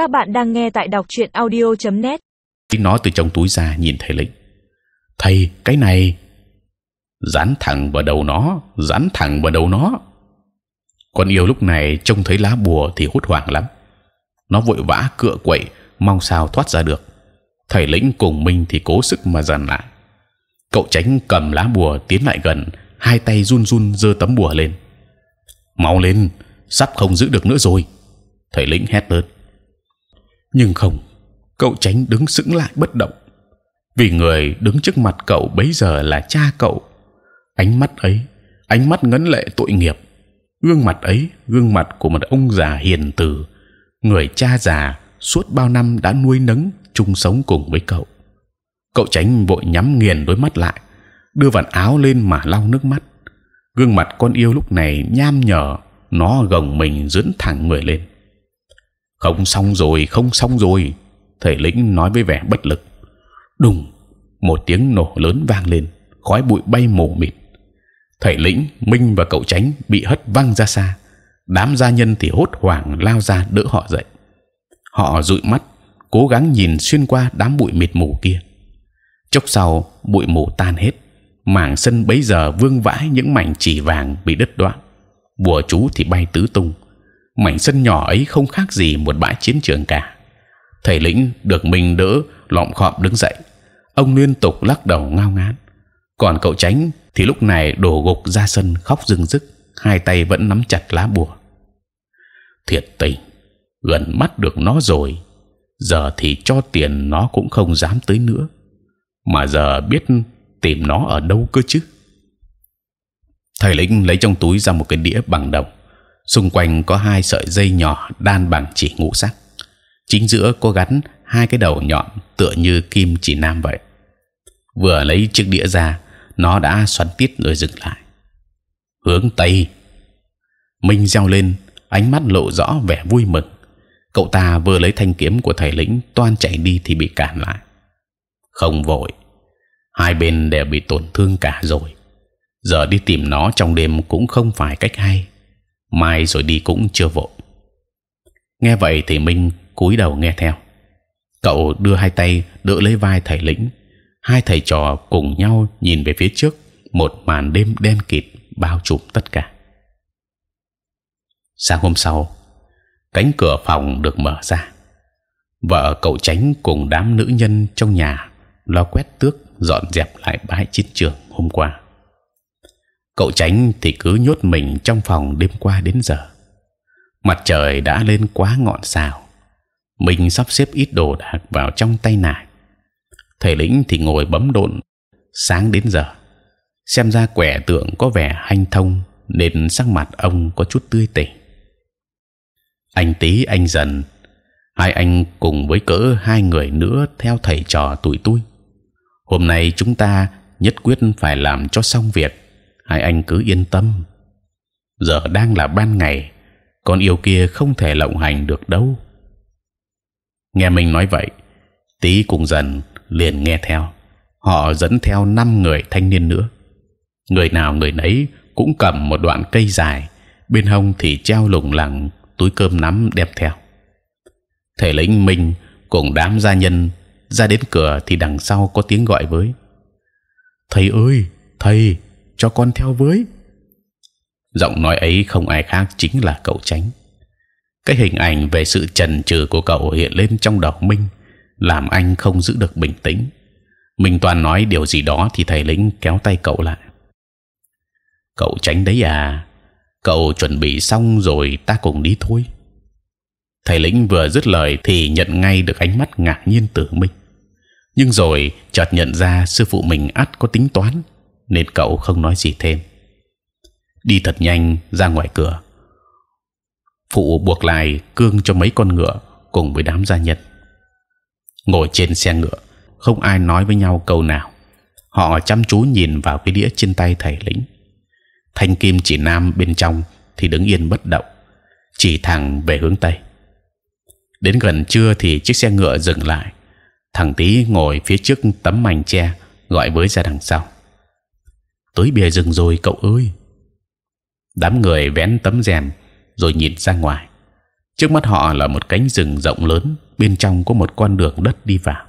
Các bạn đang nghe tại đọc truyện audio.net. Nó từ trong túi ra nhìn thầy lĩnh. Thầy, cái này dán thẳng vào đầu nó, dán thẳng vào đầu nó. Con yêu lúc này trông thấy lá bùa thì hốt hoảng lắm. Nó vội vã cựa quậy, mong sao thoát ra được. Thầy lĩnh cùng mình thì cố sức mà dằn lại. Cậu tránh cầm lá bùa tiến lại gần, hai tay run run giơ tấm bùa lên. Mau lên, sắp không giữ được nữa rồi. Thầy lĩnh hét lớn. Nhưng không, cậu tránh đứng sững lại bất động, vì người đứng trước mặt cậu bấy giờ là cha cậu. Ánh mắt ấy, ánh mắt ngấn lệ tội nghiệp, gương mặt ấy, gương mặt của một ông già hiền từ, người cha già suốt bao năm đã nuôi nấng chung sống cùng với cậu. Cậu tránh vội nhắm nghiền đôi mắt lại, đưa vạt áo lên mà lau nước mắt. Gương mặt con yêu lúc này nham nhở, nó gồng mình dưỡng thẳng người lên. Không xong rồi, không xong rồi. Thầy lĩnh nói với vẻ bất lực. Đùng, một tiếng nổ lớn vang lên, khói bụi bay mù mịt. Thầy lĩnh, minh và cậu tránh bị hất văng ra xa. Đám gia nhân thì hốt hoảng lao ra đỡ họ dậy. Họ dụi mắt, cố gắng nhìn xuyên qua đám bụi mịt mù kia. Chốc sau, bụi mù tan hết, mảng sân bấy giờ vương vãi những mảnh chỉ vàng bị đứt đoạn, bùa chú thì bay tứ tung. Mảnh sân nhỏ ấy không khác gì một bãi chiến trường cả. Thầy lĩnh được mình đỡ, lọm khọm đứng dậy. Ông liên tục lắc đầu ngao ngán. Còn cậu tránh thì lúc này đổ gục ra sân khóc rưng rức, hai tay vẫn nắm chặt lá bùa. Thiệt tình, gần mắt được nó rồi, giờ thì cho tiền nó cũng không dám tới nữa mà giờ biết tìm nó ở đâu cơ chứ thầy lĩnh lấy trong túi ra một cái đĩa bằng đồng xung quanh có hai sợi dây nhỏ đan bằng chỉ ngũ sắc. Chính giữa có gắn hai cái đầu nhọn tựa như kim chỉ nam vậy. Vừa lấy chiếc đĩa ra, nó đã xoắn tít rồi dừng lại. Hướng tây. Minh reo lên, ánh mắt lộ rõ vẻ vui mừng. Cậu ta vừa lấy thanh kiếm của thầy lĩnh, toan chạy đi thì bị cản lại. Không vội. Hai bên đều bị tổn thương cả rồi. Giờ đi tìm nó trong đêm cũng không phải cách hay mai rồi đi cũng chưa vội. Nghe vậy thì minh cúi đầu nghe theo. Cậu đưa hai tay đỡ lấy vai thầy lĩnh. Hai thầy trò cùng nhau nhìn về phía trước, một màn đêm đen kịt bao trùm tất cả. Sáng hôm sau, cánh cửa phòng được mở ra. Vợ cậu tránh cùng đám nữ nhân trong nhà lo quét tước dọn dẹp lại bãi chiến trường hôm qua cậu tránh thì cứ nhốt mình trong phòng đêm qua đến giờ. Mặt trời đã lên quá ngọn sao mình sắp xếp ít đồ đạc vào trong tay nải. Thầy lĩnh thì ngồi bấm độn sáng đến giờ. Xem ra quẻ tượng có vẻ hanh thông nên sắc mặt ông có chút tươi tỉnh anh tí anh dần, hai anh cùng với cỡ hai người nữa theo thầy trò tuổi tôi. Hôm nay chúng ta nhất quyết phải làm cho xong việc hai anh cứ yên tâm. Giờ đang là ban ngày con yêu kia không thể lộng hành được đâu. Nghe mình nói vậy tí cùng dần liền nghe theo. Họ dẫn theo năm người thanh niên nữa. Người nào người nấy cũng cầm một đoạn cây dài, bên hông thì treo lủng lẳng túi cơm nắm đem theo. Thể lĩnh mình cùng đám gia nhân ra đến cửa thì đằng sau có tiếng gọi với. Thầy ơi, thầy! Cho con theo với. Giọng nói ấy không ai khác chính là cậu tránh cái hình ảnh về sự trần trừ của cậu hiện lên trong đầu minh làm anh không giữ được bình tĩnh. Mình toàn nói điều gì đó thì thầy lĩnh kéo tay cậu lại. Cậu tránh đấy à cậu chuẩn bị xong rồi ta cùng đi thôi. Thầy lĩnh vừa dứt lời thì nhận ngay được ánh mắt ngạc nhiên từ minh nhưng rồi chợt nhận ra sư phụ mình ắt có tính toán nên cậu không nói gì thêm. Đi thật nhanh ra ngoài cửa. Phụ buộc lại cương cho mấy con ngựa cùng với đám gia nhân. Ngồi trên xe ngựa, không ai nói với nhau câu nào. Họ chăm chú nhìn vào cái đĩa trên tay thầy lĩnh thanh kim chỉ nam bên trong thì đứng yên bất động, chỉ thẳng về hướng tây. Đến gần trưa thì chiếc xe ngựa dừng lại. Thằng tí ngồi phía trước tấm mảnh tre gọi với ra đằng sau tới bìa rừng rồi, cậu ơi. Đám người vén tấm rèm rồi nhìn ra ngoài. Trước mắt họ là một cánh rừng rộng lớn, bên trong có một con đường đất đi vào.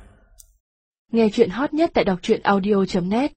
Nghe chuyện hot nhất tại đọc truyện audio.net